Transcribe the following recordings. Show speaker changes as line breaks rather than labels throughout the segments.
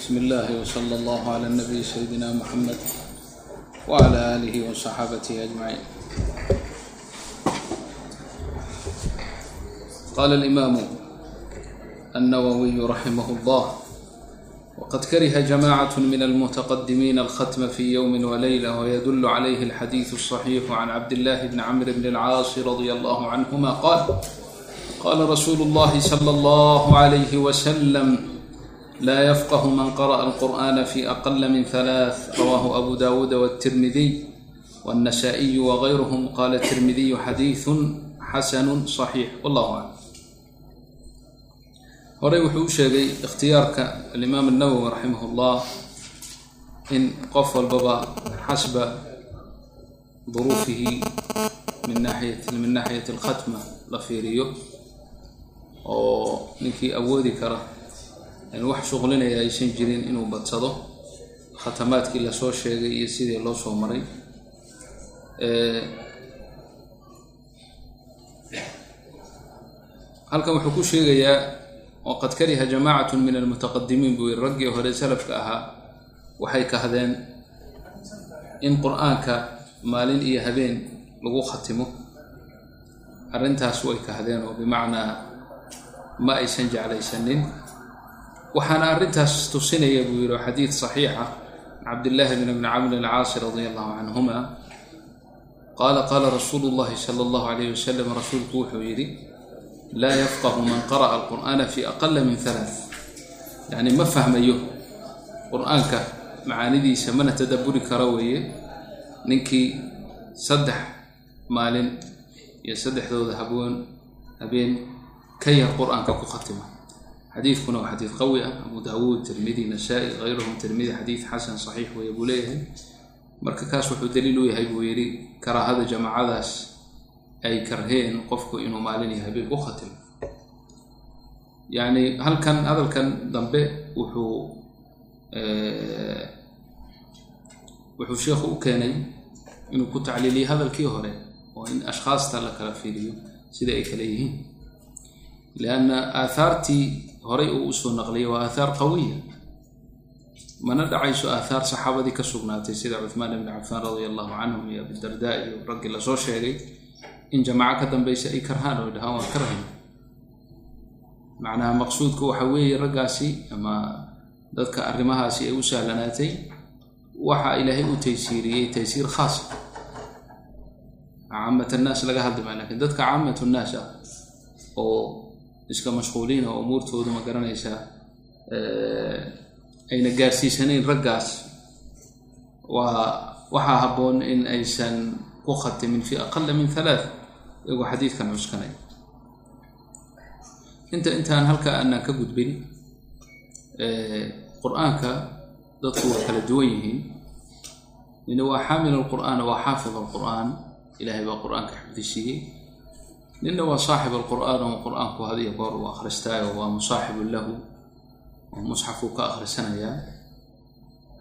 بسم الله وصلى الله على النبي سيدنا محمد وعلى آله وصحابته أجمعين قال الإمام النووي رحمه الله وقد كره جماعة من المتقدمين الختم في يوم وليلة ويدل عليه الحديث الصحيح عن عبد الله بن عمرو بن العاص رضي الله عنهما قال قال رسول الله صلى الله عليه وسلم لا يفقه من قرأ القرآن في أقل من ثلاث رواه أبو داود والترمذي والنسائي وغيرهم. قال الترمذي حديث xasanu saxiix wallahu aclam horey wuxuu u sheegay ikhtiyaarka alimaam alnawowi raximah ullah in qof walbaba xasba duruufihi min naaiyat min naaxiyati alkhatma la fiiriyo oo ninkii awoodi kara wax shuqlinaya aysan jirin inuu badsado. Khatamaadkii la soo sheegay iyo sidii loo soo maray. Halkan wuxuu ku sheegayaa waqad kariha jamacat min almutaqadimiin buu yiri raggii hore salafka ahaa waxay kahdeen in qur'aanka maalin iyo habeen lagu khatimo. Arrintaas way kahdeen oo bimacnaa ma aysan jeclaysanin waxaana arrintaas tusinaya buu yihi xadiid saxiixa cabdillaahi bn bni camr alcaasi radi allahu canhuma qaala qaala rasuulu llahi sala allahu alayh wasalam rasuulku wuxuu yidhi laa yafqahu man qara'a alqur'aana fi aqala min halaath yacni ma fahmayo qur'aanka macaanidiisa mana tadabburi kara weeye. Ninkii saddex maalin iyo saddexdooda habeen habeen ka yar qur'aanka ku khatima xadiidkuna waa xadiid qawi ah. Abu daawuud tirmidi nasaa-i hayruhum tirmidi xadiid xasan saxiix weeye buu leeyahay. Marka kaas wuxuu daliil u yahay buu yidhi karaahada jamaacadaas ay karheen qofku inuu maalin iyo habeen ku khatimo yacni halkan hadalkan dambe wuxuu wuxuu sheekhu u keenay inuu ku tacliiliyay hadalkii hore oo in ashkhaasta la kala fiiriyo sida ay kale yihiin. Lianna aathaartii horay uu u soo naqliyay waa aathaar qawiya. Mana dhacayso aathaar saxaabadii ka sugnaatay sida cuhmaan ibni cafaan radia allahu canhum iyo abidardaa iyo raggii la soo sheegay in jamaaco ka dambaysa ay karhaan oo dhahaan waan karhay macnaha maqsuudku waxa weeye raggaasi ama dadka arrimahaasi ay u sahlanaatay waxa ilaahay u taysiiriyey taysiir khaasa caamat annaas laga hadli maa laakiin dadka caamat nnaas ah oo iska mashquuliina oo umuurtoodu ma garanaysaa ayna gaarsiisanayn raggaas. Waa waxaa habboon in aysan ku khatimin fi aqala min halaath iyagoo xadiidkan cuskanay. Inta intaan halka aanaan ka gudbin qur'aanka dadku waa kala duwan yihiin. Nina waa xaamil alqur'aan waa xaafid alqur'aan. Ilaahay baa qur'aanka xifdisiiyey nina waa saaxib alqur'aan oo qur'aanku had iyo goor uu akhristaayo waa musaaxibun lahu oo musxafuu ka akhrisanayaa.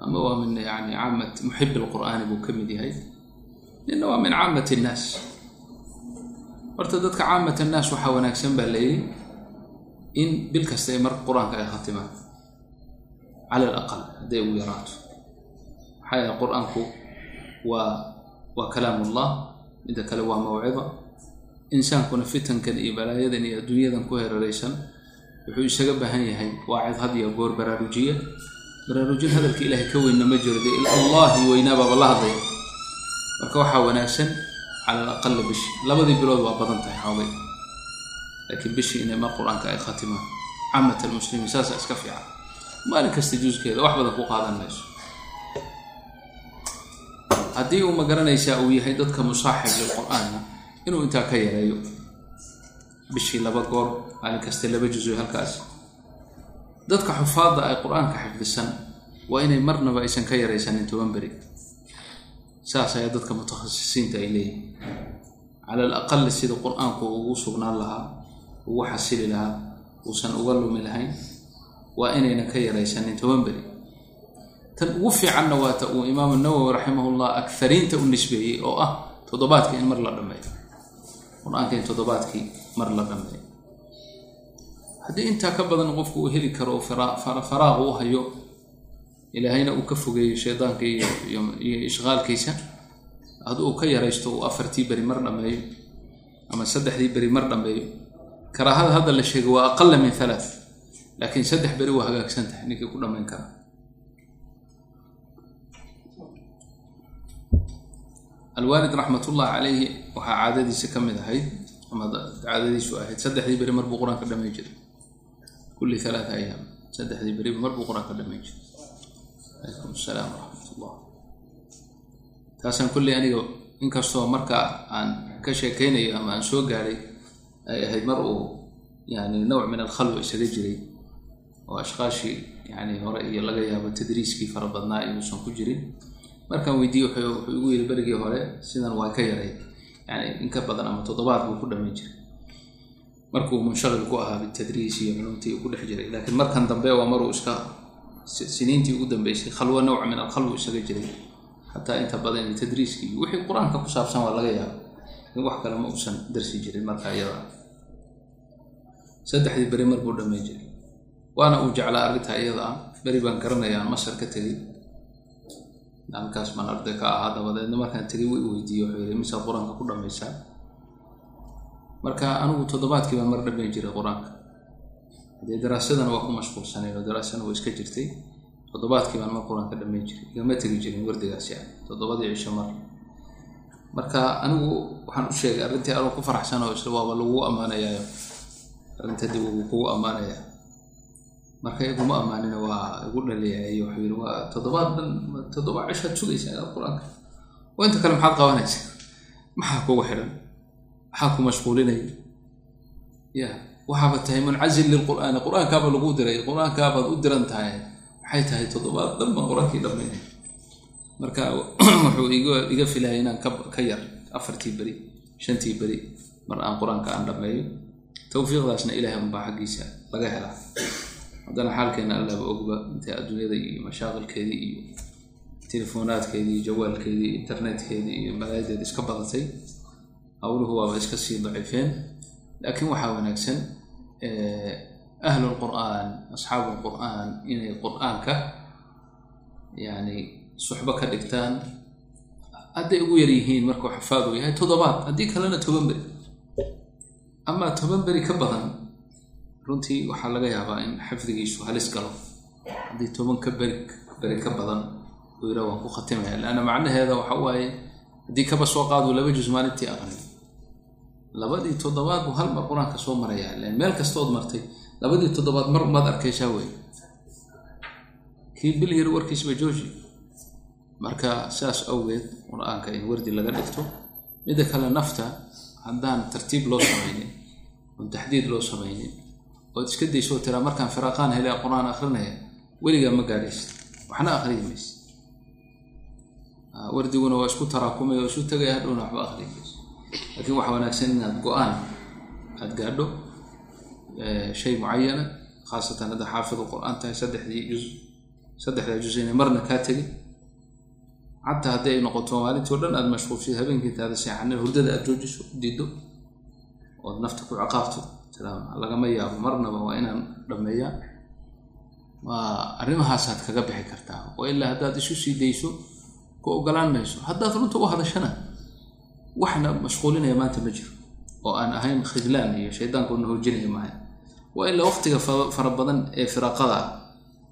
Ama waa min yani caamat muxib alqur'aani buu ka mid yahay. Nina waa min caamat innaas horta dadka caamat annaas waxaa wanaagsan baa leeyihi in bil kasta ay marka qur'aanka ay khatimaan. Cala alaqal hadday ugu yaraato. Maxaa yahay qur'aanku waa waa kalaam ullah midda kale waa mawcida insaankuna fitankan iyo balaayadan iyo adduunyadan ku heraraysan wuxuu isaga baahan yahay waacid had iyo goor baraarujiya baraarujin hadalka ilaahay ka weynna ma jiro dee allahi weynaababa la hadlaya marka waxaa wanaagsan cala alaqali bishi labadii bilood waa badan tahay xoogay laakiin bishii inay mar qur'aanka ay khatimaan camat almuslimiin saasa iska fiican. Maalin kasta juuskeeda wax badan ku qaadan mayso. Haddii uu ma garanaysaa uu yahay dadka musaaxib lilqur-aanna inuu intaa ka yareeyo. Bishii laba goor maalin kasta laba juso halkaas. Dadka xufaadda ay qur'aanka xifdisan waa inay marnaba aysan ka yaraysanin toban beri. Saas ayaa dadka mutakhasisiinta ay leeyihiin cala al aqali sida qur'aanku ugu sugnaan lahaa ugu xasili lahaa uusan uga lumi lahayn waa inaynan ka yaraysanin toban beri. Tan ugu fiicanna waata uu imaamu nawowi raximahullah akariinta u nisbeeyey oo ah toddobaadka in mar la dhameeyo qur'aanka in toddobaadkii mar la dhameeyo haddii intaa ka badan qofku uu heli karo oo faraaq u hayo ilaahayna uu ka fogeeyo shaydaanka iyo ishqaalkiisa hadduu ka yaraysto uu afartii beri mar dhammeeyo ama saddexdii beri mar dhammeeyo karaahada hadda la sheegay waa aqala min halaa laakiin saddex beri waa hagaagsan tahay ninkii ku dhammayn kara alwaalid raxmatullahi calayhi waxaa caadadiisa ka mid ahayd ama caadadiisu ahayd saddexdii beri mar buu qur'aanka dhammayn jiray. Kulli alaata ayaam saddexdii beri mar buu qur'aanka dhammayn jiray. Calaykum asalaam waraxmatullah taasaan kulley aniga inkastoo markaa aan ka sheekaynayo ama aan soo gaadhay ay ahayd mar uu yani nawc min alkhalwa isaga jiray. Oo ashqaashii yani hore iyo laga yaabo tadriiskii fara badnaa inuusan ku jirin markaan weydiiyey wuxuu igu yidhi berigii hore sidan waa ka yaray. Yani in ka badan ama toddobaad buu ku dhammayn jiray. Markuu munshaqil ku ahaa bitadriis iyo culumtii uu ku dhex jiray laakiin markan dambe waa maruu iska siniintii ugu dambeysay khalwo nawc min alkhalwa isaga jiray. Xataa inta badan tadriiskii wixii qur'aanka ku saabsan waa laga yaaba in wax kale ma uusan darsi jirin marka iyada. Saddexdii beri mar buu dhammayn jiray waana uu jeclaa arrintaa iyada. Ah beri baan garanaya aan masar ka tegey halkaas baan arday ka ahaa dabadeedna markaan tegay wi weydiiyey wuxuu yidhi misaad qur'aanka ku dhammaysaa marka anigu toddobaadkii baan mar dhammayn jiray qur'aanka. Dee daraasadana waa ku mashquulsanayn oo daraasana waa iska jirtay toddobaadkii baan mar qur'aanka dhammayn jiray igama tegi jirin wardigaasi ah toddobadii cisho mar. Marka anigu waxaan u sheegay arrintii anuu ku faraxsan oo isla waaba lagu ammaanayaayo arrinta dib uu kugu ammaanayaa marka iguma ammaanina waa igu dhaliyayo wuxuu yidhi waa toddobaad dhan toddoba cishaad sugaysaa qur'aanka. Oo inta kale maxaad qabanaysaa maxaa kugu xidhan? Maxaa ku mashquulinaya? Ya waxaaba tahay muncazil lilqur'aani qur'aankaaba lagu diray qur'aankaabaad u diran tahay. Maxay tahay toddobaad dhan baan qur'aankii dhammaynay marka wuxuu iga filaya inaan ka yar afartii beri shantii beri mar aan qur'aanka aan dhammeeyo. Tawfiiqdaasna ilaahay unbaa xaggiisa laga helaa haddana xaalkeena allaaba ogba intay adduunyada iyo mashaaqilkeedii iyo telefoonaadkeedii iyo jawaalkeedii iyo internetkeedii iyo malaayadeeda iska badatay hawluhu waaba iska sii daciifeen. Laakiin waxaa wanaagsan ahlu lqur'aan asxaabu lqur'aan inay qur'aanka yani suxbo ka dhigtaan hadday ugu yar yihiin markuu xafaadu yahay toddobaad haddii kalena toban beri amaa toban beri ka badan runtii waxaa laga yaabaa in xifdigiisu halis galo. Haddii toban ka beri beri ka badan uu yidhaa waan ku khatimaya leanna macnaheeda waxa waaye haddii kaba soo qaadu laba juz maalintii aqrin labadii toddobaad buu hal mar qur'aanka soo marayaa. Len meel kastood martay labadii toddobaad mar umaad arkaysaa wey kii bil yar warkiisba jooji? Marka saas awgeed qur'aanka in wardi laga dhigto midda kale nafta haddaan tartiib loo samaynin oon taxdiid loo samaynin ood iska daysoo tiraa markaan firaaqaan helea qur'aan akrinaya weligaa ma gaadhaysid. Waxna akriyi maysid. Wardiguna waa isku taraakumay oo isu tagaya hadhowna waxba akriyi maysid. Laakiin waxaa wanaagsan inaad go'aan aad gaadho shay mucayana khaasatan hadda xaafidu qur'aan tahay saddexdii juz saddexdaa juz inay marna kaa tegin. Xataa haddii ay noqoto maalintii o dhan aad mashquulshid habeenkii intaada seexanin hurdada aad joojiso diiddo ood nafta ku ciqaabto lagama yaabo marnaba waa inaan dhammeeyaa waa arrimahaasaad kaga bixi kartaa oo ilaa haddaad isu sii dayso ku ogolaan mayso haddaad runta u hadashana waxna mashquulinaya maanta ma jiro. Oo aan ahayn khidlaan iyo shaydaanku na hoojinaya maaha. Waa ilaa waqtiga fara badan ee firaaqada ah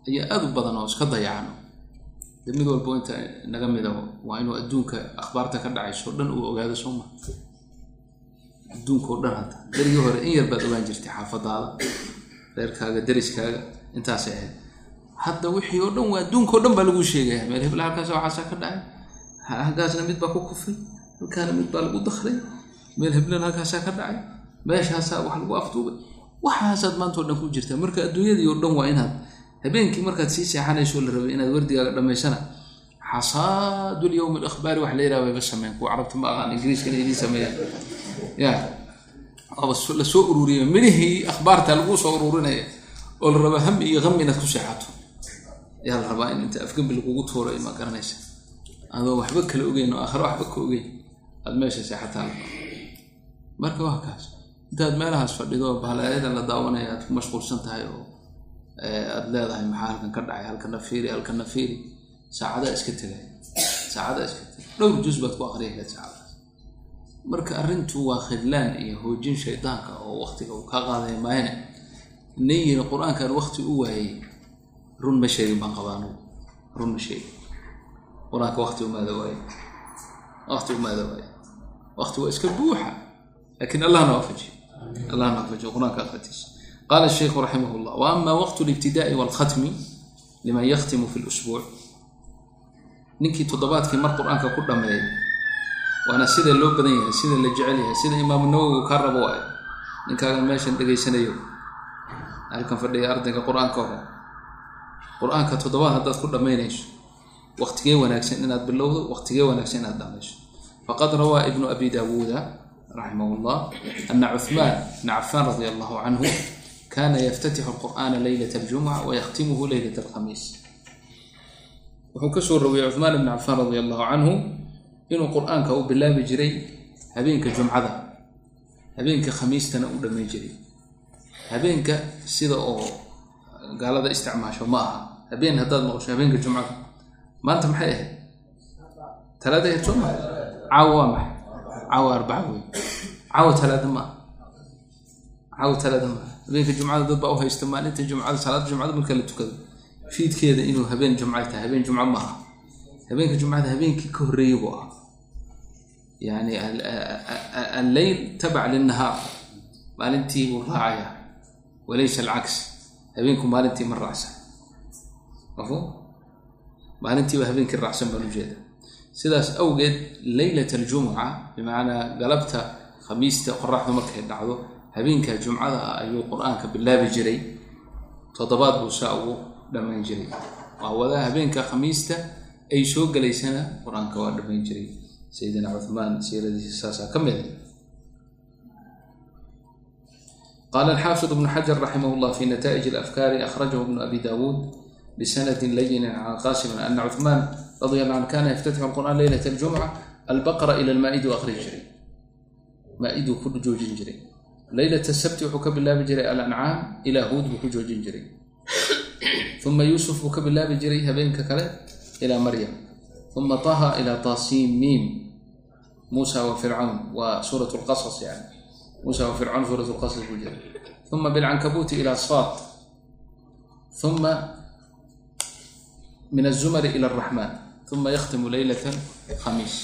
ayaa aada u badan oo iska dayacano de mid walbo inta naga mida waa inuu adduunka akhbaarta ka dhacayso dhan uu ogaado soo maa adduunka oo dhan hadda. Darigii hore in yar baad ogaan jirtay xaafadaada reerkaaga dariskaaga intaasay ahayd. Hadda wixii oo dhan waa adduunka o dhan baa lagu sheegaya meel hebla halkaas waxaasaa ka dhacay. Halkaasna mid baa ku kufay halkaana mid baa lagu dakray meel heblana halkaasaa ka dhacay. Meeshaasaa wax lagu afduubay waxaasaad maanta o dhan ku jirtaa. Marka adduunyadii oo dhan waa inaad habeenkii markaad sii seexanayso la rabay inaad wardigaaga dhammaysana xasaadu lyowm alakhbaari wax la yiraha wayba sameyn kuwa carabta ma aqaan ingiriiskana idiin sameeyaan ya. Aba la soo ururiya midhihii akhbaarta laguu soo ururinaya oo la rabaa hami iyo hami inaad ku seexato. Ayaa la rabaa in inta afgembi lagugu tuuro ma garanaysa. Adoo waxba kala ogeyn oo aakhiro waxba ka ogeyn aad meesha seexataa marka waa kaas. Intaad meelahaas fadhido bahlaayada la daawanaya aad ku mashquulsan tahay oo aada leedahay maxaa halkan ka dhacay halkana fiiri halkana fiiri saacadaa iska tegay. Saacadaa iska tegay. Dhowr juz baad ku saacadaas marka arrintu waa khidlaan iyo hoojin shaydaanka oo waktiga uu kaa qaadaya maayane nin yiri qur-aankan wakti u waayey run ma sheegin baan qabaanu run ma sheegin qur-aanka wakti umaada waaye wakti umaada waaye wakti waa iska buuxa lakin allahna waafajiyo allahna waafajiyo qur-aanka akritiisa qaala الشheikhu raximah اllah وama waqt اlاbtidaءi wاlkhatmi liman yaktimu fi اlusbuuc ninkii toddobaadkii mar qur-aanka ku dhameeya waana sida loo badan yahay sida la jecel yahay sida imaamu nawowi kaa rabo waayo. Ninkaagan meeshan dhegaysanayo halkan fadhiya ardayga qur'aanka hore qur'aanka toddobaad haddaad ku dhammaynayso waqtigee wanaagsan inaad bilowdo waqtigee wanaagsan inaad dhamayso faqad rawaa ibnu abi daawuuda raximah llah ana cuثmaan bna cafaan radia allahu canhu kana yaftatixu alqur'ana leylat aljumca wayakhtimuhu leylat alkhamiis. Wuxuu ka soo rawiyey cuثmaan ibn cafaan radia allahu canhu inuu qur'aanka u bilaabi jiray habeenka jumcada habeenka khamiistana u dhammayn jiray. Habeenka sida oo gaalada isticmaasho ma aha. Habeen haddaad maqasho habeenka jumcada. Maanta maxay ahayd? Talaada ahayd soo maa caawa waa maxay? Caawa arbaca wey caawa talaada maaha caawa talaada maaha habeenka jumcada dad baa u haysta maalinta jumcada salaada jumcada marka la tukado. Fiidkeeda inuu habeen jumca tahay habeen jumco maaha habeenka jumcada habeenkii ka horreeyay buu ah yani alleyl tabac lilnahaar maalintii buu raacaya walaysa alcaks habeenku maalintii ma raacsan mafhum maalintiiba habeenkii raacsan baan ujeeda sidaas awgeed leylat aljumca bimacnaa galabta khamiista qoraxdu markay dhacdo habeenka jumcada ah ayuu qur'aanka bilaabi jiray toddobaad buu saa ugu dhammayn jiray waa wadaa habeenka khamiista ay soo gelaysana qur'aanka waa dhammayn jiray sayidina cuثmaan siiradiisa saasaa ka mida qala alxaafid bnu xajar raximah llah fi nata'ij alafkaari akhrajahu bnu abi dawuud bisanadi layinin can qasimin ana cuثmaan radi alla an kana yaftatixu alqur'an leylat aljumca albaqra ila almaa-idi u aqri jiray. Maa-iduu ku joojin jiray. Leylat sabti wuxuu ka bilaabi jiray alancaam ilaa huud buu ku joojin jiray. Uma yuusuf buu ka bilaabi jiray habeenka kale ilaa maryam miim muusa wa fircawn waa suurat lqasas yani muusa wa fircawn suurat lqasas buu jiray uma bilcankabuuti ilaa saad uma min azumari ila araxmaan uma yakhtimu leylata khamiis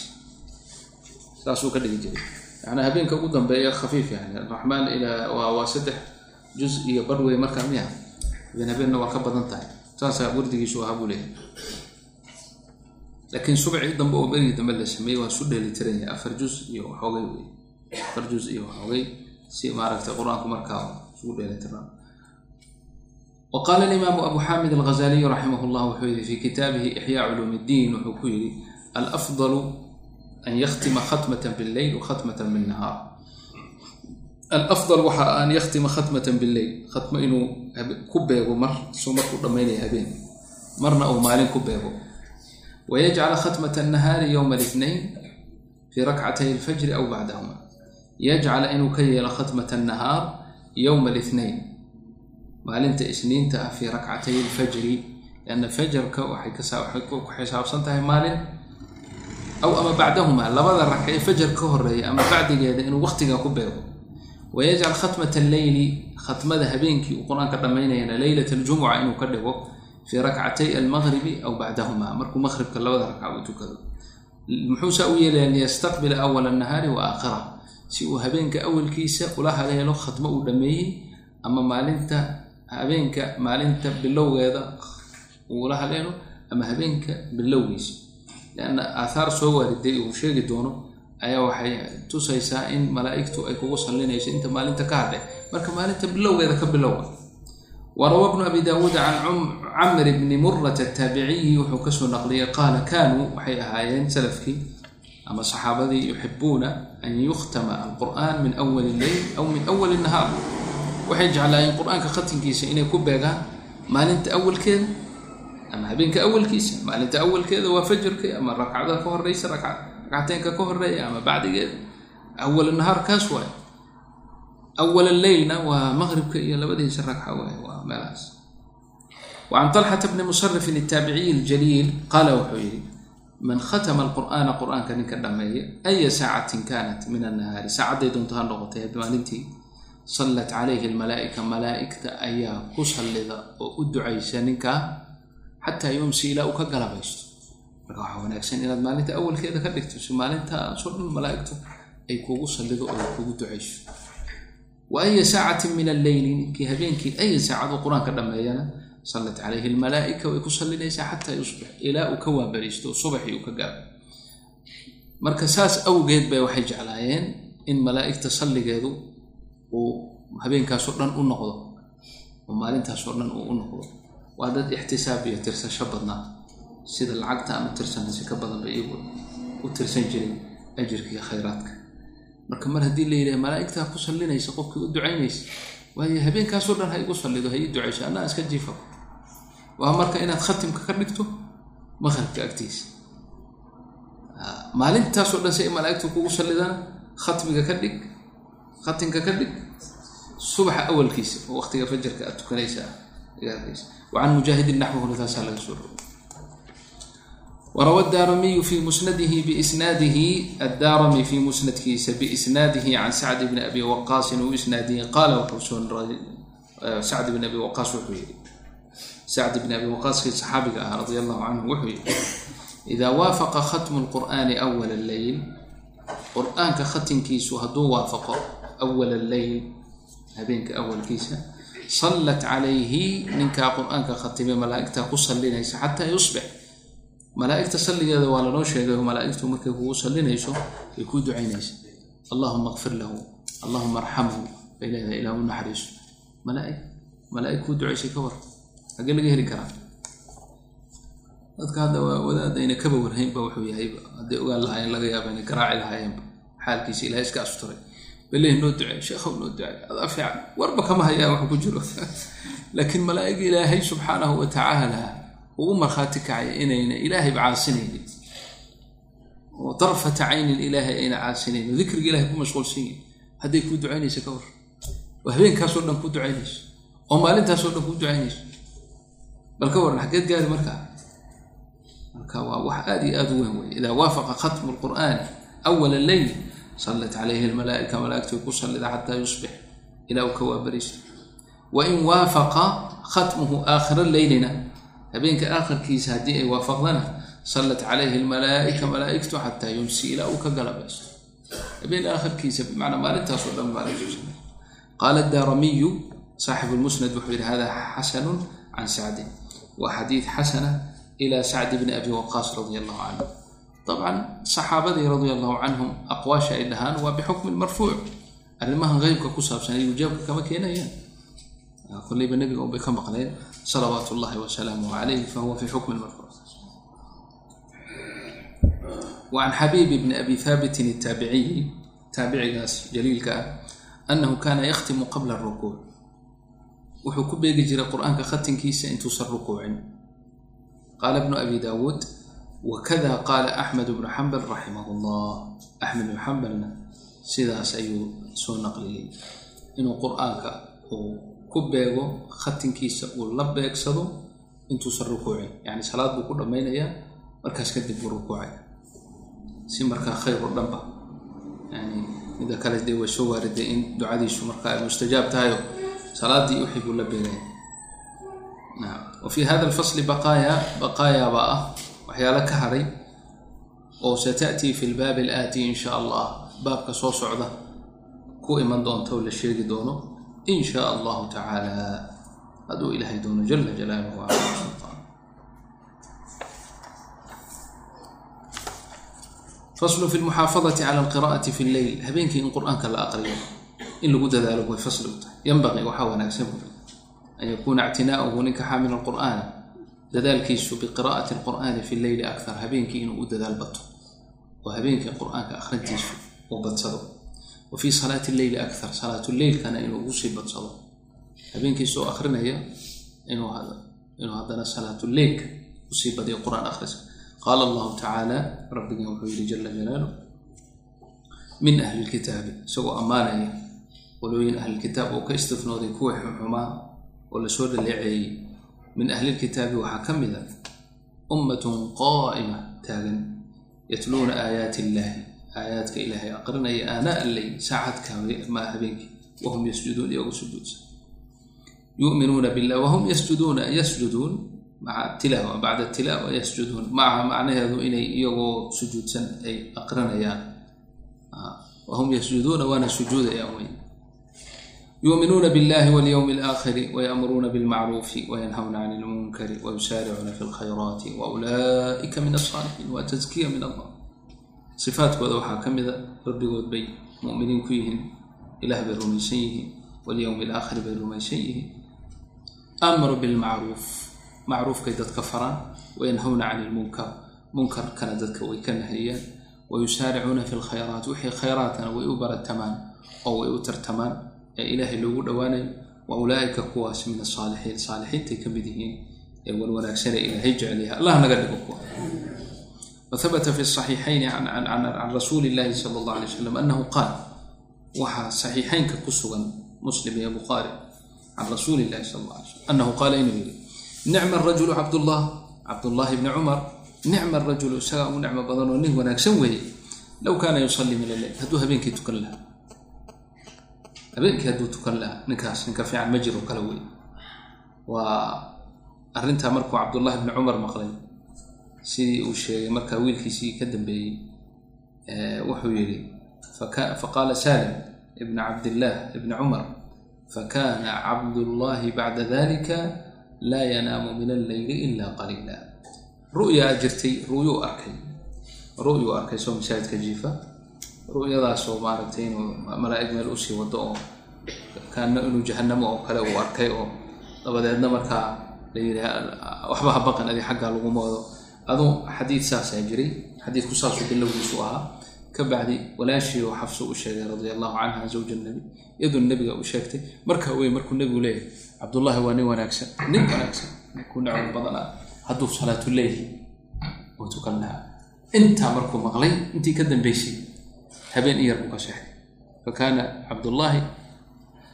saasuu ka dhigi jiray yani habeenka ugu dambeeya khafiif yani araxmaan ilaa waa saddex juz iyo barwey markaa miya habeen habeenna waa ka badan tahay saasaa wardigiisu ahaa buu leeyahay laakiin subcii dambe oo berigii dambe la sameeyey waa su dheelitiran yahay afar juz iyo waxoogay wey. Afar juz iyo waxoogay si maaragtay qur'aanku markaa isugu dheelitirnaa wa qaala alimaamu abu xaamid alghazaliyu raximah llah wuxuu yihi fi kitaabihi ixyaa culuum iddiin wuxuu ku yihi alafdalu an yakhtima khatmatan billeyl wa khatmatan binnahaar. Alafdal waxa an yakhtima khatmatan billeyl khatmo inuu ku beego mar suu markuu beego wayajcala khatmat annahaari yowma alithnayn fii rakcatay alfajri aw bacdahuma yajcala inuu ka yeelo khatmat annahaar yowma alithnayn maalinta isniinta ah fii rakcatay alfajri lianna fajarka waxay ku xisaabsan tahay maalin aw ama bacdahuma labada ragca ee fajar ka horreeya ama bacdigeeda inuu waqtiga ku beego wayajcal khatmat alleyli khatmada habeenkii uu qur'aanka dhammaynayana leylat aljumuca inuu ka dhigo fii rakcatay almaqribi aw bacdahuma markuu maqribka labada ragca uu tukado muxuusaa u yeelaya liyastaqbila awala nahaari wa aakhirah si uu habeenka awalkiisa ula haleelo khatmo uu dhammeeyey ama maalinta habeenka maalinta bilowgeeda uu ula haleelo ama habeenka bilowgiisa lianna aathaar soo waariday uu sheegi doono ayaa waxay tusaysaa in malaa'igtu ay kugu sallinayso inta maalinta ka hadhay marka maalinta bilowgeeda ka bilowga warawa bnu abi daawuud can camr bni murata ataabiciyi wuxuu ka soo naqliyay qaala kaanuu waxay ahaayeen salafkii ama saxaabadii yuxibuuna an yukhtama alqur'an min awali leyl aw min awali nahaar waxay jeclaayeen qur'aanka khatinkiisa inay ku beegaan maalinta awalkeeda ama habeenka awalkiisa maalinta awalkeeda waa fajarka ama rakcada ka horeysa ragcateynka ka horreeya ama bacdigeeda awal nahaar kaas waay awal leylna waa maqribka iyo labadiisa waa meelahaas wacan طalxata bni musarifin الtaabiciyi اljaliil qaala wuxuu yihi man khatma alqur'aana qur'aanka ninka dhameeya aya saacatin kanat min annahaari saacadday doonto ha noqotay maalintii sallat calayhi almalaa'ika malaa'igta ayaa ku sallida oo u ducaysa ninkaa xataa yumsi ilaa uu ka galabaysto marka waxaa wanaagsan inaad maalinta awalkeeda ka dhigto si maalintaasoo dhan malaa'igtu ay kuugu sallido oo ay kuugu ducayso wa aya saacatin min alleyli ninkii habeenkii aya saacaduu qur'aanka dhameeyana sallat calayhi almalaa'ika way ku sallinaysaa xataa yusbix ilaa uu ka waabariisto oo subaxii uu ka gaabo marka saas awgeed bay waxay jeclaayeen in malaa'igta salligeedu uu habeenkaasoo dhan u noqdo oo maalintaasoo dhan uu u noqdo. Waa dad ixtisaab iyo tirsasho badnaa sida lacagta aan u tirsana si ka badanba iyagu u tirsan jiray ajirka iyo khayraadka marka mar haddii la yidhaha malaa'igtaa ku sallinaysa qofkii u ducaynaysa waayo habeenkaasoo dhan ha igu sallido ha ii ducayso annaa iska jiifa waa marka inaad khatimka ka dhigto maqribka agtiisa. Maalintaasoo dhan si ay malaa'igtu kugu sallidana khatmiga ka dhig khatimka ka dhig subaxa awalkiisa oo waqtiga fajarka aad tukanaysa wacan mujaahidin naxwahuna taasaa laga soo rogay warawa daaramiyu fi musnadihi biisnaadihi addaarami fi musnadkiisa biisnaadihi can sacd bni abi waqaasin uu isnaadiyey qaala sacd bni abi waqaas wuxuu yihi sacd bni abi waqaaskii saxaabiga ah radia allahu canhu wuxuu yihi idaa waafaqa khatmu lqur'aani awala alleyl qur'aanka khatimkiisu hadduu waafaqo awala alleyl habeenka awalkiisa sallat calayhi ninkaa qur'aanka khatime malaa'igtaa ku sallinaysa xataa yusbix malaa'igta salligeeda waa lanoo sheegay malaa'igtu markay kugu sallinayso ay kuu ducaynaysa allahuma kfir lahu allahuma arxamhu bay leedahay ilah u naxariiso malaaig malaa'ig kuu ducaysay ka war hagee laga heli karaa. Dadka hadda wadaadayna kaba warhaynba wuxuu yahayba hadday ogaan lahaayeen laga yaaba inay garaaci lahaayeenba xaalkiisa ilahay iska asturay. Balehi noo ducey sheekhow noo ducey adaa fiican. Warba kama hayaan wax ku jiro. Laakiin malaa'ig ilaahay subxaanahu wa tacaala uu u markhaati kacay inayna ilaahayba caasinaynin. Oo darfata caynin ilaahay ayna caasinayn oo dikriga ilahay ku mashquulsan yihiin hadday kuu ducaynaysa ka war oo habeenkaasoo dhan kuu ducaynayso. Oo maalintaasoo dhan kuu ducaynayso. Bal ka waran xaggeed gaari markaa marka waa wax aada iyo aada u weyn wey idaa waafaqa khatmu lqur'aani awala leyl sallat calayhi almalaa'ika malaa'igtu ku sallida xataa yusbix. Ilaa uu ka waabariisto wain waafaqa khatmuhu aakhira leylina habeenka aakhirkiisa haddii ay waafaqdana sallat calayhi almalaa'ika malaa'igtu xataa yumsi ilaa uu ka galabaysto habeen aakhirkiisa bimacnaa maalintaasoo dhan maalintu qaala daaramiyu saaxibu lmusnad wuxuu yidhi hada xasanun can sacdin. Waa xadiid xasana ila sacdi bni abi waqaas radia allahu canhu. Dabcan saxaabadii radia allahu canhum aqwaasha ay dhahaan waa bixukmin marfuuc. Arrimahan qeybka ku saabsan ay ujaabka kama keenayaan. Kollayba nebiga unbay ka maqleen salawaat ullahi wasalaamuh calayh fahuwa fi xukmi marfuuc وعن xبيب بن أbي ثابت التاaبعي taabicigaas jliilka ah أنه kana ykhتم qبلa الركوع wuxuu ku beegi jiray qur'aanka khatinkiisa intuusan rukuucin qaala بن أbي dاود وkda qاla أحمد بن حنبل رaximه الله أحmed بن حنبلna sidaas ayuu soo naqliyey inuu qur'aanka uu ku beego khatinkiisa uu la beegsado intuusan rukuucin. Yani salaad buu ku dhammaynayaa markaas kadib buu rukuucaya si markaa khayr oo dhanba. Yani mida kale dee way soo waariday in ducadiisu markaa ay mustajaab tahayo. Salaadii wixii buu la beegaya wa fii hada alfasli baqaaya baqaaya baa ah waxyaalo ka haray oo sata'tii fi lbaabi alaati in sha allah baabka soo socda ku iman doonta oo la sheegi doono in sha allahu tacaala hadduu ilaahay doono jala jalaaluhu ala sultaan faslu fi lmuxaafadati cala alqira'ati fi lleyl habeenkii in qur'aanka la aqriyo in lagu dadaalo way fasli tahay yanbaqii waxaa wanaagsan buri an yakuuna ictinaa'uhu ninka xaamil alqur'aana dadaalkiisu biqira'ati alqur'aani fi lleyli akthar habeenkii inuu u dadaal bato oo habeenkii qur'aanka akhrintiisu uu badsado wa fii salaati lleyli akthar salaatuleylkana inuu ugu sii badsado habeenkiisoo akrinaya inuu haddana salaatuleylka u sii badiyo qur'aan akhriska qaala allahu tacaala rabbigan wuxuu yihi jala jalaaluh min ahli lkitaabi isagoo ammaanaya qolooyin ahlilkitaab oo ka istifnooday kuwii xumaa oo la soo dhaleeceeyey min ahlilkitaabi waxaa ka mida ummatun qaa'ima taagan yatluuna aayaati illaahi aayaadka ilaahay aqrinaya aanaa alleyl saacadka maa habeenkii. Wahum yasjuduun iyagoo sujuudsan yuminuuna billah wahum yasjuduuna yasjuduun maca tilaawa bacda tilaawa yasjuduun. Maca macnaheedu inay iyagoo sujuudsan ay aqrinayaan. Wahum yasjuduuna waana sujuudayaan wey yuuminuuna biاllahi walyowmi alaakhiri wayamuruuna bilmacruufi wayanhawna can ilmunkari wayusaaricuuna fi lkhayraati waulaa'ika min alsaalixiin waa taskiya min allah sifaadkooda waxaa ka mida rabbigood bay mu'miniin ku yihiin ilaah bay rumaysan yihiin walyowmi alaakhiri bay rumaysan yihiin. Aamaru bilmacruuf macruufkay dadka faraan wayanhawna can ilmunkar munkarkana dadka way ka nahiyaan wayusaaricuuna fi lkhayraat wixii khayraatana way u baratamaan oo way u tartamaan ee ilaahay loogu dhowaanayo wa ulaa'ika kuwaas min asaalixiin saalixiintay ka mid yihiin ee wanwanaagsanee ilaahay jecelyaha allah naga dhigo kuwa وثبت في الصحيحين عن, عن, عن, عن رسول الله صلى الله عليه وسلم أنه قال وحا صحيحين ككسوا مسلم يا بخاري عن رسول الله صلى الله عليه وسلم أنه قال إنه يري نعم الرجل عبد الله عبد الله بن عمر نعم الرجل سواء نعم بدن ونه وناكسن وهي لو كان يصلي من الليل هدو هبينك تكلها habeenkii hadduu tukan lahaa ninkaas ninka fiican ma jiro kala wey waa arrintaa markuu cabdullahi bni cumar maqlay sidii uu sheegay markaa wiilkiisii ka dambeeyey wuxuu yidhi faqaala salim ibn cabdillaah ibni cumar fakana cabdullahi bacda dalika laa yanaamu min alleyli ila qaliila ru'yaa jirtay ru'yuu arkay. Ru'yuu arkay soo masaajidka jiifa. Ru'yadaasoo maaragtay inuu malaa'ig meel u sii wado oo kaana inuu jahanamo oo kale uu arkay oo dabadeedna markaa la yidhi waxba ha baqan adi xaggaa lagu moodo aduu xadiid saasaa jiray. Xadiidku saasuu bilowgiisu ahaa. Ka bacdi walaashii oo xafsu u sheegay radia allahu canha zawja nabi. Iyaduu nebiga u sheegtay markaa wey markuu nebigu leeyahay cabdullaahi waa nin wanaagsan. Nin wanaagsan. Ninkuu nacwo badanaa hadduu salaatuleyhi uu tukan lahaa intaa markuu maqlay intii ka dambeysay habeen iyar buu ka seexday fakana cabdullaahi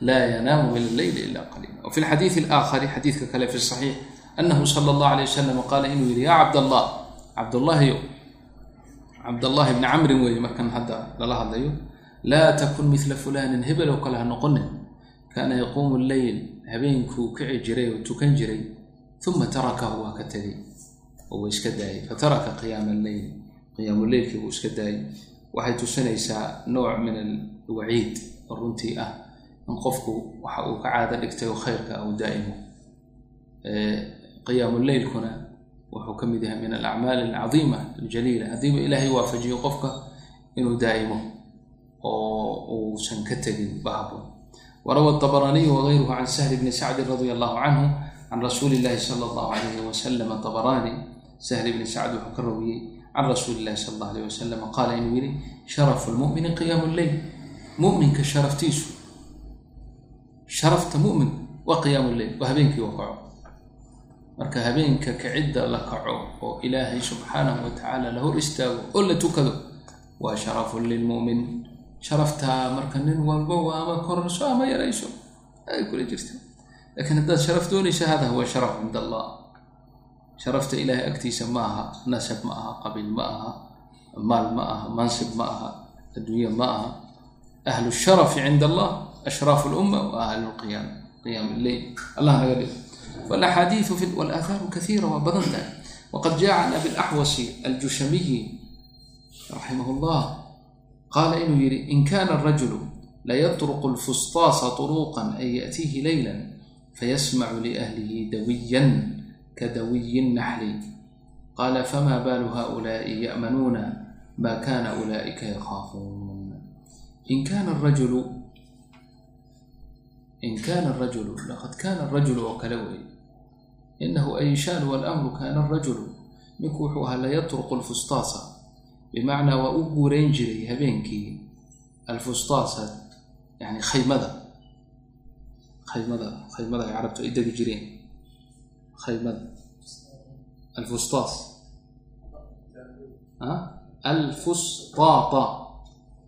laa yanaamu min alleyli ila qaliila. Wafi lxadiidi alaakhari xadiidka kale fi saxiix anahu sala allah alayh wasalam qaala inuu yidhi yaa cabdallah cabdullaahiyo cabdallahi bni camrin weeye markan hadda lala hadlayo laa takun midla fulaanin hebel oo kale ha noqonin kaana yaquumu lleyl habeenkuu kici jiray oo tukan jiray uma tarakahu waa ka tegay oo waa iska daayay fataraka qiyaama alleyl qiyaamuleylkii buu iska daayay waxay tusinaysaa nooc min alwaciid oo runtii ah in qofku waxa uu ka caado dhigtay oo qiyaamuleylkuna wuxuu ka mid yahay min alacmaali alcadiima aljaliila. Haddiiba ilaahay waafajiyo qofka inuu daa'imo oo uusan ka tegin bahabo warawa aطabaraniyu wagayruhu can sahli bni sacdin radia allahu canhu can rasuuli illahi sala allahu alayhi wasalam abarani sahli bni sacd wuxuu ka rawiyey can rasuuli illahi sala allah alayh wasalam qaala inuu yidhi sharafu lmumini qiyaamu lleyl muminka sharaftiisu sharafta mumin waa qiyaamu lleyl waa habeenkii u kaco marka habeenka kacidda la kaco oo ilaahay subxaanahu wa tacaala la hor istaago oo la tukado waa sharafun lilmumin sharaftaa marka nin walbowa ama kororso ama yarayso ay kula jirta laakiin haddaad sharaf doonaysa hada huwa sharaf cind allah. Sharafta ilaahay agtiisa ma aha nasab ma aha qabiil ma aha maal ma aha mansib ma aha adduunye ma aha. Ahlu sharafi cinda allah ashraafu lumma wa ahlu lqiyaam qiyaam lleyl allah naga dhigo walaxaadiiu walaahaaru kaiira waa badan tahay waqad jaa can abi laxwasi aljushamiyi raximah llah qaala inuu yidhi in kana arajulu layatruqu lfustaasa turuqan an yaأtiihi leyla fayasmacu liahlihi dawiyan kadawiyi naxli qaala fama baalu haؤulaaءi ya'manuuna ma kana ulaa'ika yakhaafuun in kana arajulu in kana arajulu laqad kana arajulu oo kale weeye inahu ayshaan walamru kana arajulu ninku wuxuu ahaa layatruqu lfustaasa bimacnaa waa u guurayn jiray habeenkii alfustaasa yani khaymada khaymada khaymada ay carabtu ay degi jireen khaymada alfustaas alfustaata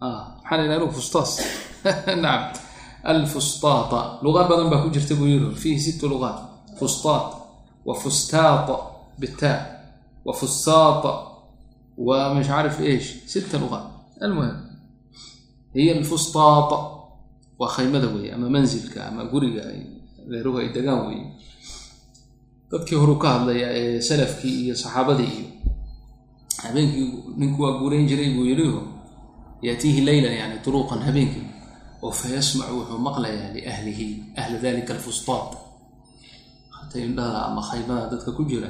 maxaa la yidhahdo fustaas nacam alfustaata luqaad badan baa ku jirta buu yiri fiihi sittu luqaat fustaat wa fustaat bitaa wa fustaat wa mش عارف ايش ست لغات المهم hiy الفustaat waa khaymada weeye ama manzilka ama guriga reeruhu ay degaan weeye dadkii horu ka hadlaya ee salafkii iyo saxaabadii iyo habeenkii ninku waa guurayn jiray buu yidhiho yaatiihi leylan yani duruuqan habeenkii oo fa yasmacu wuxuu maqlayaa liahlihi ahla dalika alfustaat hata indhaha ama khaymada dadka ku jira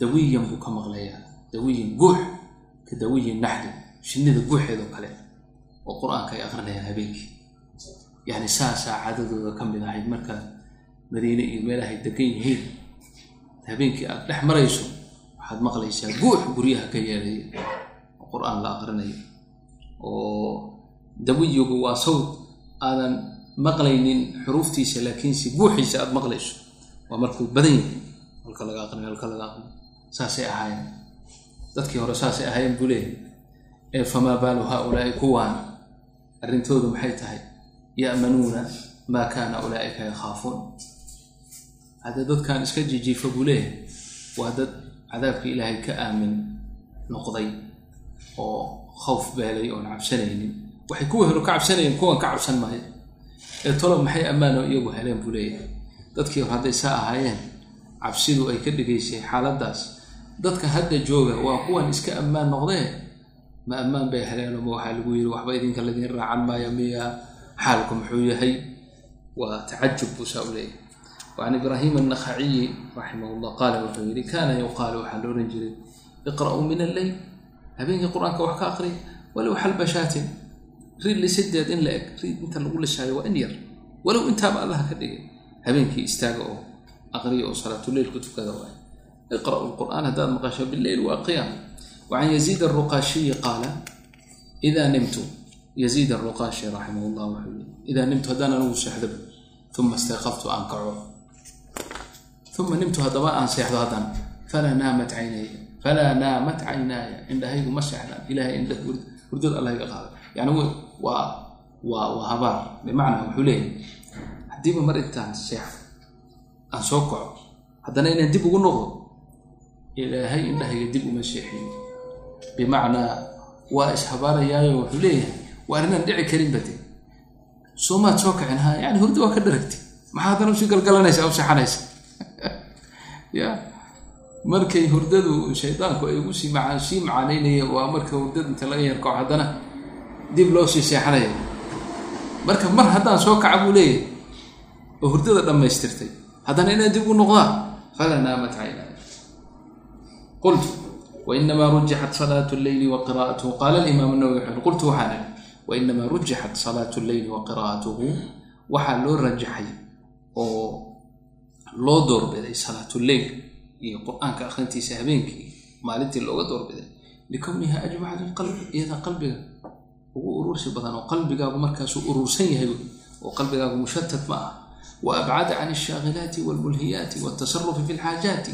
dawiyan buu ka maqlayaa. Dawiyan guux ka dawiyin naxli shinnida guuxeedoo kale oo qur'aanka ay aqrinayaan habeenkii. Yani saasaa cadadooda ka mid ahayd marka madiine iyo meelahay degan yihiin. Habeenkii aad dhex marayso waxaad maqlaysaa guux guryaha ka yeelaya oo qur'aan la aqrinayo oo dawiyigu waa sawd aadan maqlaynin xuruuftiisa laakiinse guuxiisa aada maqlayso waa markuu badan yahay. Halka laga aqrinayo halka laga aqrinayo saasay ahaayeen. Dadkii hore saasay ahaayeen buu leeyahay. Ee famaa baalu haaulaai kuwaan arrintoodu maxay tahay? Ya'manuuna maa kaana ulaa'ika yakhaafuun. Hadda dadkan iska jijiifa buu leeyahay waa dad cadaabka ilaahay ka aamin noqday oo khawf beelay oon cabsanaynin waxay kuwa helo ka cabsanayeen kuwan ka cabsan maayo ee tolob maxay ammaano iyagu heleen buu leeyahay. Dadkii hor hadday saa ahaayeen cabsidu ay ka dhigaysay xaaladdaas. Dadka hadda jooga waa kuwan iska ammaan noqdee ma ammaan bay heleenoo ma waxaa lagu yiri waxba idinka laydin raacan maayo miya xaalku muxuu yahay? Waa tacajub buu saa u leeyahay. An ibraahim annakhaciyi raximah llah qaala wuxuu yihi kaana yuqaalu waxaa la odhan jiray iqra'uu min alleyl habeenkii qur'aanka wax ka aqriya walow xalbashaatin shaatin riid lisideed in la eg riid inta lagu lishaayo waa in yar walow intaaba allaha ka dhigay habeenkii istaaga oo aqriya oo salaatuleil ku tukada waay iqra'u lqur'aan haddaad maqasho bileyl waa qiyaam وعن يزيد الرقاشي قال إذا نمت يزيد الرقاشي رحمه الله wuxuu yihi إذا نمت haddaan anugu seexdaba ثuma istayqaftu aan kaco uma nimtu haddaba aan seexdo haddana falaa naamat caynaya falaa naamat caynaaya indhahaygu ma seexdaan ilahay indha hurdada allah iga qaada yani waa waa waa habaar bimacnaa wuxuu leeyahay haddiiba mar intaan seexdo aan soo kaco haddana inaan dib ugu noqdo ilaahay indhahayga dib uma seexiyo bimacnaa waa ishabaarayaayo wuxuu leeyahay waa arrinaan dhici karin bade soomaad soo kacin ha yani hurda waa ka dharagtay maxaa haddana u sii galgalanaysa u seexanaysa? Ya markay hurdadu shaydaanku ay ugu sii maa sii macaanaynaya waa marka hurdada inta laga yarkaco haddana dib loo sii seexanaya. Marka mar haddaan soo kaca buu leeyahay oo hurdada dhammaystirtay haddana inaan dib u noqdaa falaa naamat caynaaya qultu wainamaa rujixat salaatu lleyli wa qiraa'atuhu qaala alimaam nawowi wuxuu qultu waxaan ihi wainamaa rujixat salaatu lleyli wa qiraa'atuhu waxaa loo rajaxay oo loo doorbiday salaatuleyl iyo qur'aanka akhrintiisa habeenkii maalintii looga doorbiday likowniha ajmaca lilqalbi iyadaa qalbiga ugu urursi badan oo qalbigaagu markaasuu urursan yahay oo qalbigaagu mushatat ma ah. Wa abcada can alshaakilaati walmulhiyaati waltasarufi fi lxaajaati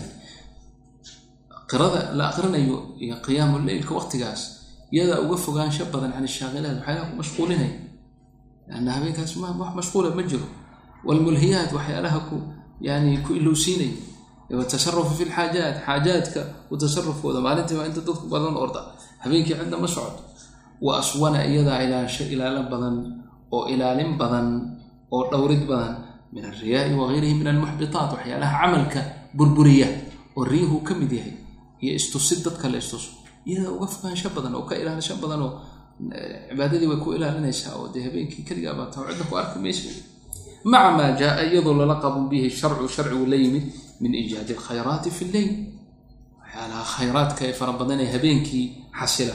qirada la aqrinayo iyo qiyaamu leylka waqtigaas iyadaa uga fogaansho badan can ashaakilaat waxyaalaha ku mashquulinaya lanna habeenkaas wax mashquula ma jiro. Walmulhiyaat waxyaalaha ku yani ku ilowsiinaya watasarufu fi lxaajaat xaajaadka u maalintii waa inta dadku badan orda. Habeenkii cidna ma socoto wa aswana iyadaa ilaansho ilaalin badan oo ilaalin badan oo dhowrid badan min alriyaai wagayrihi min almuxbitaat waxyaalaha camalka burburiya oo riyuhu ka mid yahay iyo istusid dadka la istuso. Iyadaa uga fogaansho badan oo ka ilaalisho badan oo cibaadadii way ku ilaalinaysaa oo dee habeenkii keligaa baa taho cidda ku arki maysa maca maa jaaa iyadoo lala qaban bihi sharcu sharcigu la yimid min iijaadi alkhayraati fi lleyl. Waxyaalaha khayraadka ee fara badan ee habeenkii xasila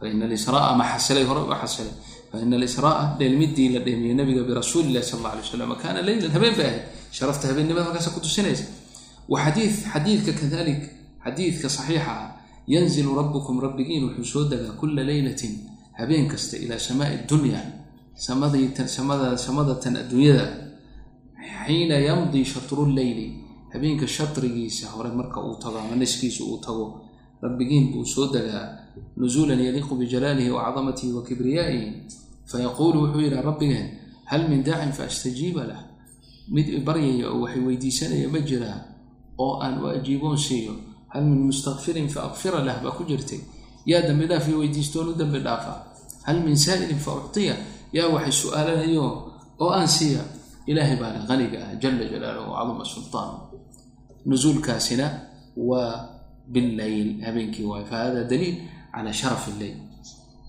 faina alisraa ma xasilay hore uga xasilay faina alisraa dheelmidii la dheemiyey nabiga birasuuli illahi sal alay wasalam kaana leylan habeen bay ahayd sharafta habeennimada halkaasa ku tusinaysa wa xadii xadiidka kadalik xadiidka saxiixa ah yanzilu rabbukum rabbigiin wuxuu soo degaa kula leylatin habeen kasta ilaa samaai dunya samadatan adduunyada xiina yamdii shatru lleyli habeenka shatrigiisa hore marka uu tago ama niskiisa uu tago rabbigiin buu soo degaa nuzuulan yaliiqu bijalaalihi wa cadamatihi wa kibriyaa'ihi fayaquulu wuxuu yidhaha rabbigeen hal min daacin faastajiiba lah mid ibaryaya oo waxay weydiisanaya ma jiraa oo aan u ajiiboon siiyo hal min mustakfirin fa akfira lah baa ku jirtay yaa dambi dhaaf iyo weydiistoon u dambi dhaafa hal min saa'ilin fa uctiya yaa waxay su'aalanayo oo aan siiya ilaahay baa le qaniga ah jala jalaaluhu billayl habeenkii waay fahada daliil cala sharaf illeyl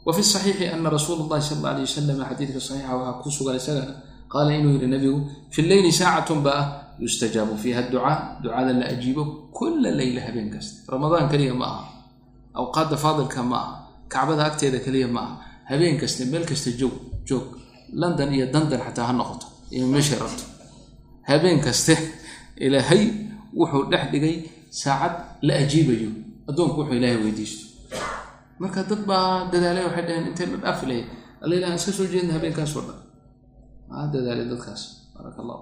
wa fi saxiixi ana rasuula allahi sal alla alay wasalam xadiidka saxiixa waxaa ku sugan isagana qaala inuu yihi nabigu fi leyli saacatun ba ah yustajaabu fiiha ducaa ducada la ajiibo kula leyla habeen kasta ramadaan keliya ma aha awqaadda faadilka ma aha kacbada agteeda keliya ma aha habeen kasta meel kasta joog joog london iyo dandan xataa ha noqoto iyo meeshay la ajiibayo. Addoonku wuxuu ilaahay weydiisto. Marka dad baa dadaalay waxay dhaheen intay la dhaafi lahayd alla ilahan iska soo jeedna habeenkaasoo dhan. Aa dadaalay dadkaas? Baaraka allah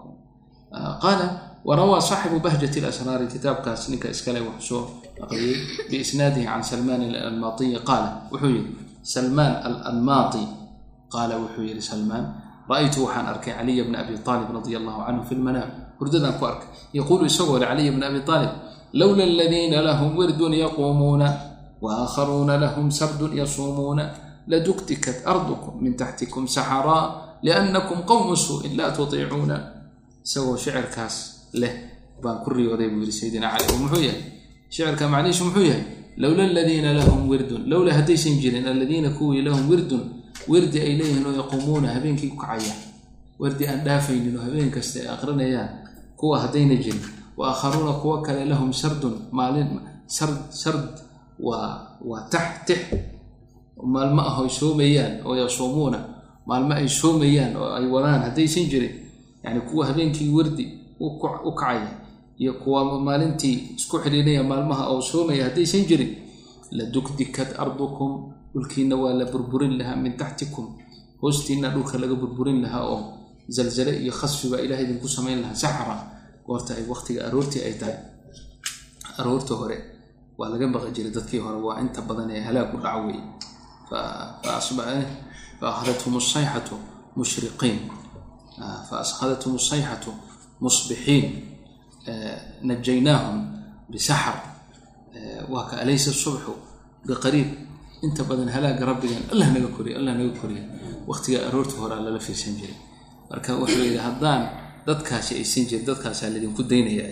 qaala warawaa saaxibu bahjati lasraari kitaabkaas ninka iskale wuxuu soo aqriyey biisnaadihi can salmaan alalmaatiyi qaala wuxuu yihi salmaan alalmaati qaala wuxuu yihi salmaan ra'aytu waxaan arkay caliya bna abi aalib radia allahu canhu fi lmanaam hurdadaan ku arkay. Yaquulu isagoo le caliya bna abi aalib lowla aladiina lahum wirdun yaquumuuna waakharuuna lahum sardun yasuumuuna laduktikat ardukum min taxtikum saxaraa liannakum qowmu suu'in laa tutiicuuna isagoo shicirkaas leh baan ku riyooday buu yihi sayidina cali oo muxuu yahay shicirka macnihiisu muxuu yahay lowla aladiina lahum wirdun lowla haddaysan jirin aladiina kuwii lahum wirdun wirdi ay leeyihiin oo yaquumuuna habeenkii ku kacaya wardi aan dhaafaynin oo habeen kasta ay aqrinayaan kuwa haddayna jirin wa aakharuuna kuwo kale lahum sardun maalin sard sard waa waa tax tix maalmo ah ay soomayaan oo yasuumuuna maalmo ay soomayaan oo ay wadaan haddaysan jirin yacni kuwa habeenkii wardi u kacaya iyo kuwa maalintii isku xidhiinaya maalmaha oo soomaya haddaysan jirin la dukdikat ardukum dhulkiina waa la burburin lahaa min taxtikum hoostiina dhulka laga burburin lahaa oo zalzale iyo khasfi baa ilaah idinku samayn lahaa saxra goorta ay waqtiga aroortii ay tahay aroorta hore waa laga baqi jiray dadkii hore waa inta badan ee halaag ku dhaca weeye. Fa akhadathum sayxatu mushriqiin. Fa akhadathum sayxatu musbixiin najaynaahum bisaxar. Waa ka alaysa subxu biqariib inta badan halaaga rabbigan allah naga koriya allah naga koriya waqtiga aroorta horaa lala fiirsan jiray. Marka wuxuu yidhi haddaan dadkaasi aysan jirin dadkaasaa laydinku daynaya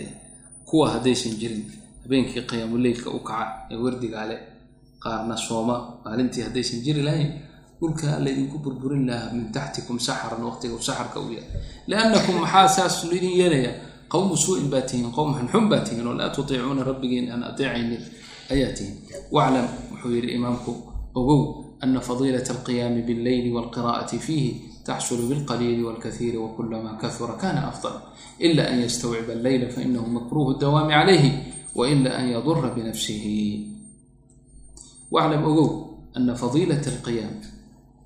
kuwa haddaysan jirin habeenkii qiyaamuleylka u kaca ee wardigaale qaarna sooma maalintii haddaysan jiri lahayn dhulka laydinku burburin lahaa min taxtikum saxaran waqtiga saxarka u yahay. Liannakum maxaa saas laydin yeelaya qowmu suu'in baa tihiin qowm xunxun baa tihiin oo laa tutiicuuna rabbigiin aan ateecaynin ayaa tihiin. Waclam wuxuu yidhi imaamku ogow ana fadiilat alqiyaami billeyli walqiraa'ati fiihi taxsulu bilqaliili walkaiiri wakulama kahura kana afdal ila an yastawciba alleyla fainahu makruuhu dawaami calayhi waila an yadura binafsihi waclam ogow ana fadiilata alqiyaam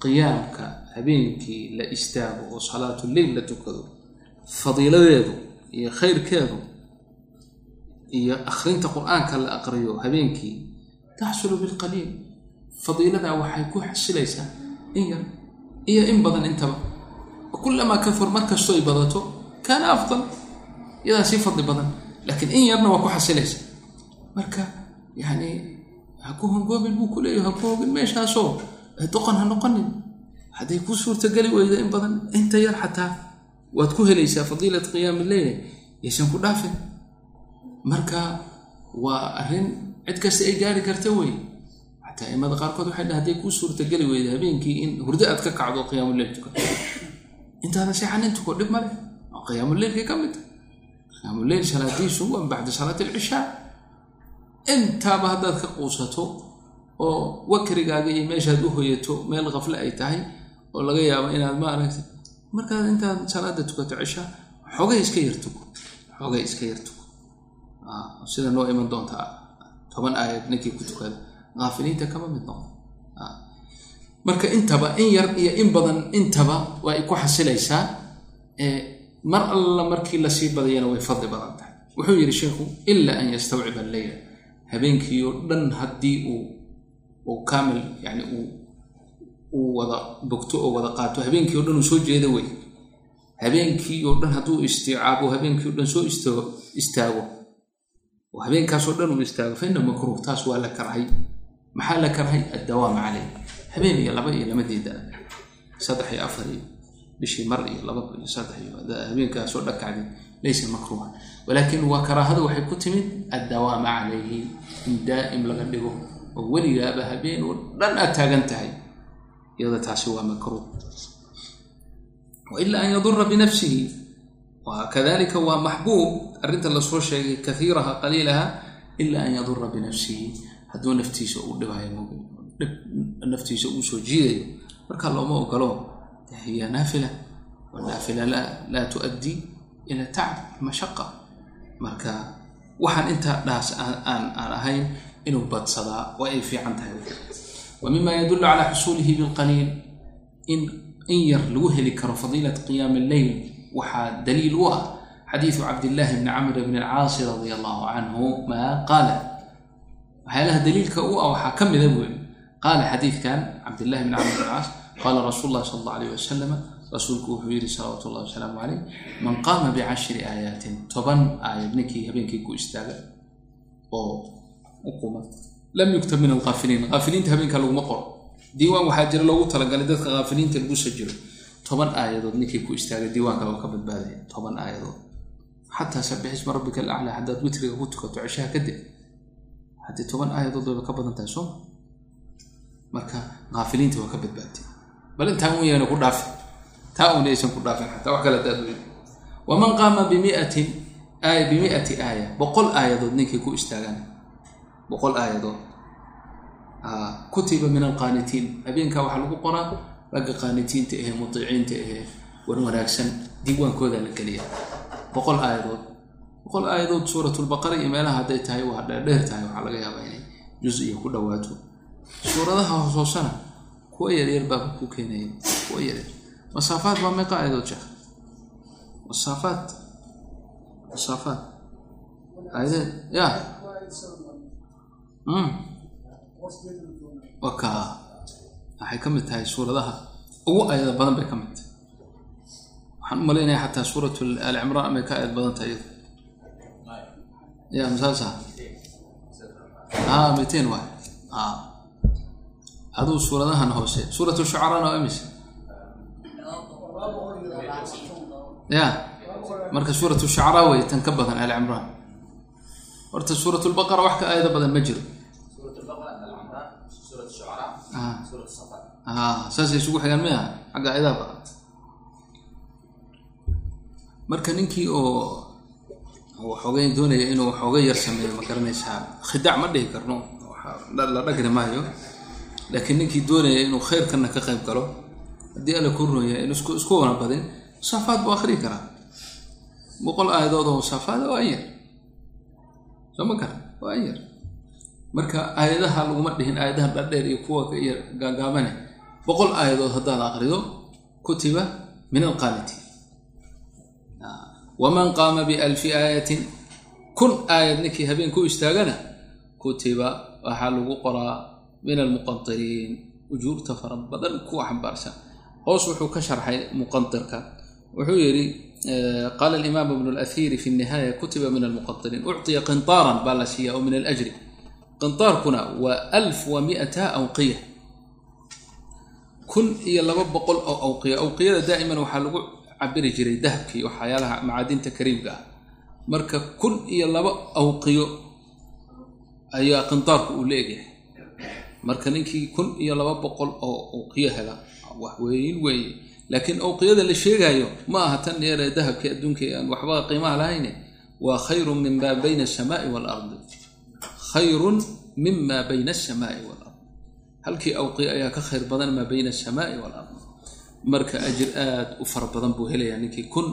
qiyaamka habeenkii la istaago oo salaatu leyl la tukado fadiiladeedu iyo khayrkeedu iyo akhrinta qur'aanka la aqriyo habeenkii taxsulu bilqaliil fadiiladaa waxay ku xasilaysaa in yar iyo in badan intaba. Kulamaa kafur mar ay badato kaana afdal iyadaa sii fadli badan laakiin in yarna waa ku xasilaysa. Marka yani ha ku hongoobin buu ku leeyahy ha ku hogin meeshaasoo doqon ha noqonin. Hadday ku suurtageli weyda in badan inta yar xataa waad ku helaysaa fadiilat qiyaami leyle yaysan ku dhaafin. Marka waa arrin cid kasta ay gaari karta wey xataa imada qaarkood waxay dhaha hadday kuu suurtageli weyda habeenkii in hurdo aad ka kacdo qiyaamuleyl tuka intaadan seexanin tuko dhib male oo qiyaamuleylkay ka mid. Tahay qiyaamuleyl salaadiisu waa bacda salaati alcishaa intaaba haddaad ka quusato oo wakrigaaga iyo meeshaad u hoyato meel kafle ay tahay oo laga yaabo inaad maaragtay markaad intaad salaada tukato cishaa xogay iska yartuko xogay iska yartuko sida noo iman doontaa? Toban aayad ninkii ku tukada aafiliinta kama mid noqdo marka intaba in yar iyo in badan intaba way ku xasilaysaa mar alla markii la sii badayana way fadli badan tahay. Wuxuu yidhi sheikhu ila an yastawciba alleyla habeenkii dhan haddii uu kaamil yani uu wada bogto oo wada qaato habeenkii o dhan uu soo jeeda wey. Habeenkii oo dhan hadduu istiicaabo habeenkii o dhan soo istaago. Oo habeenkaasoo dhan uu istaago fa ina makruuh taas waa la karhay maxaa la karhay? Addawaam caleyh habeen iyo laba iyo lamadeeda saddex iyo afar iyo bishii mar iyo laba iyo saddex iyo habeenkaasoo dhakacdi. Laysa makruuha walaakin waa karaahada waxay ku timid addawaama calayhi in daa'im laga dhigo oo weligaaba habeen oo dhan aad taagan tahay. Iyada taasi waa makruuh. Waila an yadura binafsihi. Wakadalika waa maxbuub. Arrinta la soo sheegay kaiiraha qaliilaha ila an yadura binafsihi hadduu naftiisa uu dhibayo naftiisa uu soo jiidayo marka looma ogolo hiya naafila. Wanaafila laa tuaddi ila tacb mashaqa marka waxaan intaa dhaas aan ahayn inuu badsadaa waa ay fiican tahay. Wa mima yadulu cala xusuulihi bilqaliil. In yar lagu heli karo fadiilat qiyaam alleyl waxaa daliil u ah xadiidu cabdillahi bni camr bni alcaasi radia allahu canhu maa qaala waxyaalaha daliilka u ah waxaa ka mida buu qaala xadiidkan cabdillahi bni camr bn alcaas qaala rasuul llahi sala alla alayh wasalam rasuulku wuxuu yidhi salawaatu ullahi wasalaamu caleyh man qaama bicashri aayaatin toban aayad ninkii habeenkii ku istaaga oo u quma lam yuktab min alkaafiliin kaafiliinta habeenka laguma qoro diiwaan waxaa jira loogu talagalay dadka kaafiliinta lagu sajiro toban aayadood ninkii ku istaagay diiwaanka waa ka badbaadaya toban aayadood xataa sabixisma rabbika alaclaa haddaad witriga ku tukato ceshaha kadib haddii toban aayadood wayba ka badan tahay sooma marka kaafiliinta waa ka badbaadtay. Bal intaan un ku dhaafi taa una aysan ku dhaafin xataa wax kale hadaad waman qaama bimiatin aaya bimiati aaya boqol aayadood ninkii ku istaagan boqol aayadood. Kutiba min alqaanitiin. Habeenkaa waxaa lagu qoraa ragga qaanitiinta ahee mutiiciinta ahee wan wanaagsan diiwaankooda la geliya boqol aayadood boqol aayadood suuratulbaqara iyo meelaha hadday tahay waa dheerdheer tahay waxaa laga yaabaa inay jus iyo ku dhawaato. Suuradaha hooshoosana kuwa yaryar baaba ku keenaya kuwa yaryar masaafaad waa meeqa aayadood sheekh masaafaad masaafaad aayadeed? Ya. Waka waxay ka mid tahay suuradaha ugu aayada badan bay ka mid tahay. Waxaan u malaynaya xataa suurat al cimraan ka aayad badan tahay ya masaasa a miteen waay a aduu suuradahan hoose suurat shucaraana waa imise ya. Marka suurat shucaraa wey tan ka badan al cimraan horta suurat lbaqara wax ka aayada badan ma jiro saasay isugu xigaan miya xagga ayadaaba marka ninkii oo waxoogay doonaya inuu waxoogay yar sameeyo ma garanaysaa? Khidac ma dhihi karno. La dhagri maayo. Laakiin ninkii doonaya inuu khayrkanna ka qayb galo. Haddii alla ku rooya in isku wana badin musaafaad buu akhrii karaa. Boqol aayadood oo musaafaada waa yar. Soo ma kara waa yar. Marka aayadaha laguma dhihin aayadaha dhadheer iyo kuwa yar gaagaabane boqol aayadood haddaad aqrido kutiba min alqaanitiin waman qaama bialfi aayatin kun aayad ninkii habeen ku istaagana kutiba waxaa lagu qoraa min almuqantiriin ujuurta fara badan kuwa xambaarsan hoos wuxuu ka sharxay muqantirka wuxuu yidhi qaala alimaam ibnu alahiiri fi nnihaaya kutiba min almuqantiriin ucطiya qintaaran baa la siiya oo min alajri qintaarkuna waa alf wa miata awqiya kun iyo laba boqol oo awqiya awqiyada daa'iman waxaa lagu cabiri jiray dahabkii waxyaalaha macaadinta kariimka ah. Marka kun iyo laba awqiyo ayaa qintaarku uu leegyahay marka ninkii kun iyo laba boqol oo awqiyo hela wax weyn weeye laakiin awqiyada la sheegaayo ma aha tan dheeree dahabkii adduunka aan waxba qiimaha lahayne waa khayrun min maa bayna asamaai waalardi khayrun mima bayna asamaai walard halkii awqiya ayaa ka khayr badan maa bayna asamaai walard marka ajir aad u fara badan buu helayaa ninkii kun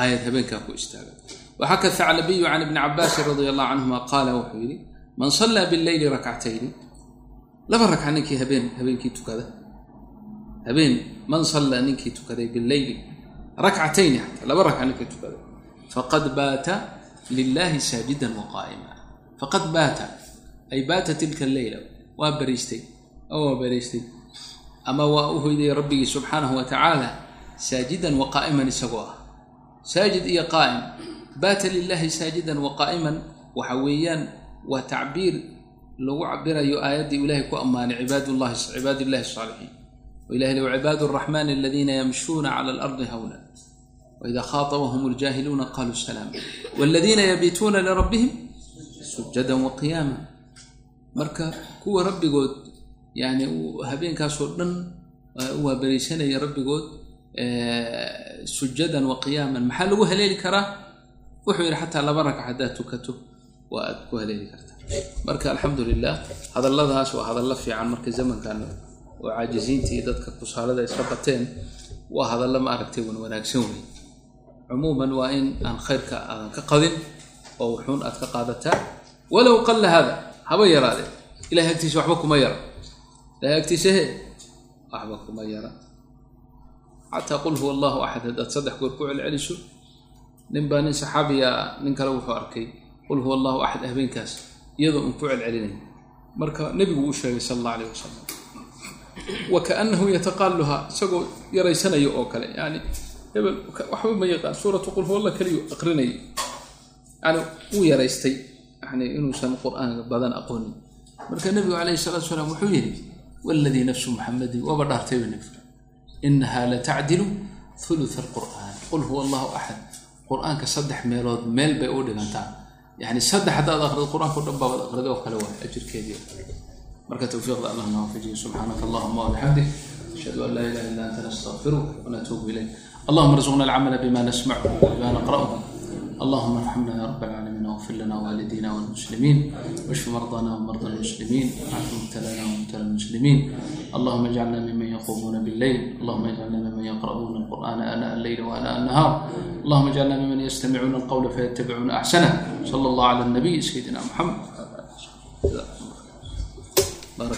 aayad habeenkaa ku istaaga. Waxaka thaclabiyu can ibni cabaasin radia allahu canhuma qaala wuxuu yidhi man sallaa billeyli rakcatayni laba ragca ninkii habeen habeenkii tukada habeen man sallaa ninkii tukaday billeyli rakcatayni xataa laba ragca ninkii tukaday. Faqad baata lilahi saajidan wa faqad baata ay baata tilka alleyla waa bariistay. Waa bariistay ama waa u hoydayay rabbigii subxaanahu wa tacaala saajidan wa qaa'iman isagoo ah. Saajid iyo qaa'im. Baata lilaahi saajidan wa qaa'iman. Waxa weeyaan waa tacbiir lagu cabirayo aayaddii ilaahay ku ammaanay cibaadllahi cibaad illahi asaalixiin oo ilahi li cibaadu araxmani aladiina yamshuuna cala alardi hawna waida khaatabahum ljaahiluuna qaluu salaama waladiina yabiituuna lirabbihim sujadan wa qiyaama marka kuwa rabbigood yani habeenkaasoo dhan u rabbigood sujadan wa qiyaaman maxaa lagu haleeli karaa wuxuu yidhi xataa laba ragc haddaad tukato waa aad ku haleeli kartaa marka alxamdu lilah hadalladaas waa hadallo fiican marka zamankan oo caajisiintii dadka kusaalada iska bateen waa hadallo ma wan wanaagsan wey cumuuman waa in aan khayrka aadan ka qadin oo wuxuun aad ka qaadataa walow qalla hada haba yaraadee ilahay agtiisa waxba kuma yara ilahay agtiisa he waxba kuma yara xataa qul huwa allahu axad haddaad saddex goor ku celceliso nin baa nin saxaabiya nin kale wuxuu arkay qul huwa allahu axad habeenkaas iyadoo un ku celcelinay marka nebigu uu sheegay sala allah alayh wasalam wa kaanahu yataqaaluha isagoo yaraysanayo oo kale yani hebel waxba ma yaqaan suuratu qul huwa allah keliyu aqrinayay yani wuu yaraystay yani inuusan qur'aanka badan aqoonin marka nebigu calayhi salaatu salaam wuxuu yidhi waladii nafsu muxamadin waaba dhaartayba nebigu inaha latacdilu thuluth alqur'aan qul huwa allahu axad qur-aanka saddex meelood meel bay u dhigantaa yani saddex haddaad aqrido qur-aanka o dhan baabaad aqrido oo kale waay ajirkeedii marka towfiiqda allah na waafajiyo subxaanaka allahuma wabixamdik ashhadu an laa ilaha illa anta nastaqfiruka wanatuubu ilayk allahuma arzuqna alcamala bima nasmacu bima naqra'u اللهم ارحمنا يا رب ربنا اغفر لنا والدينا والمسلمين واشف مرضانا ومرضى المسلمين وعاف مبتلانا ومبتلى المسلمين اللهم اجعلنا ممن يقومون بالليل اللهم اجعلنا ممن يقرؤون القرآن آناء الليل وآناء النهار اللهم اجعلنا ممن يستمعون القول فيتبعون أحسنه صلى الله على النبي سيدنا محمد بارك الله